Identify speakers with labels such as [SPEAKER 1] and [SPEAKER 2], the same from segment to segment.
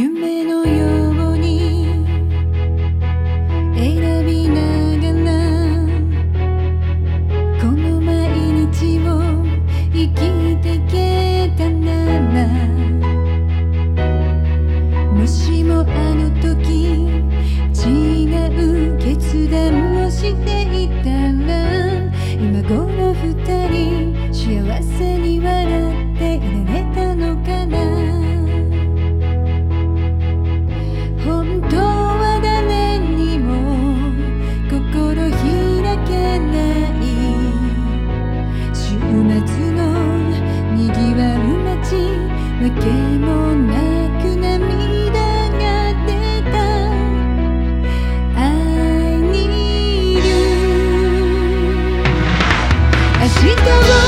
[SPEAKER 1] 夢のように選びながらこの毎日を生きてけたならもしもあの時違う決断をしていたら今頃二人幸せに笑っていられたのかな。明日を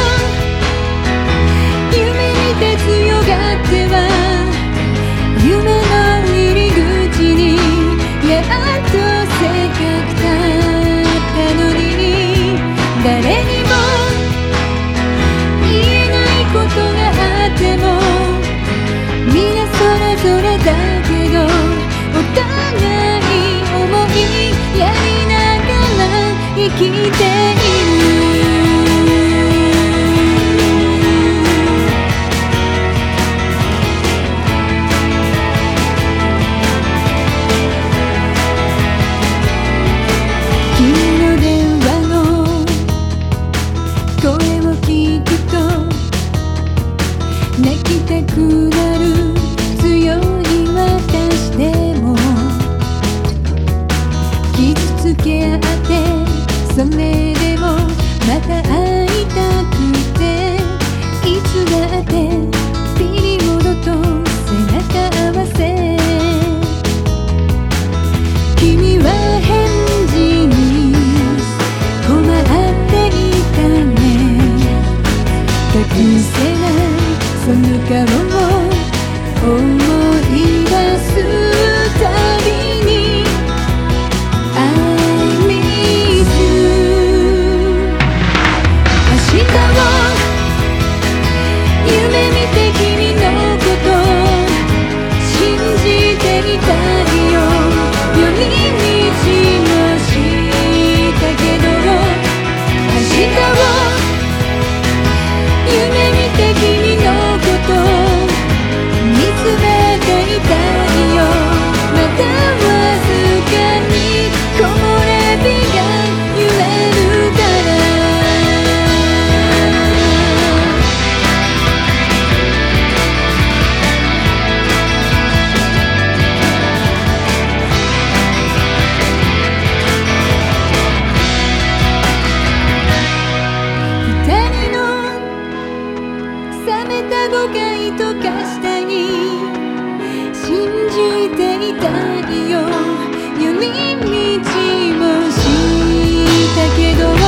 [SPEAKER 1] それでもまた会いたくていつだってピリオドと背中合わせ。君は返事に困っていたね。隠せない。その顔を思い出すたびた冒と化したに信じていたいよ。寄り道も知ったけど明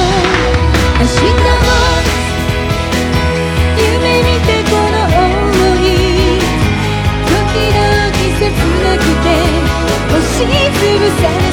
[SPEAKER 1] 日も夢見てこの想い。時々切なくて押し潰され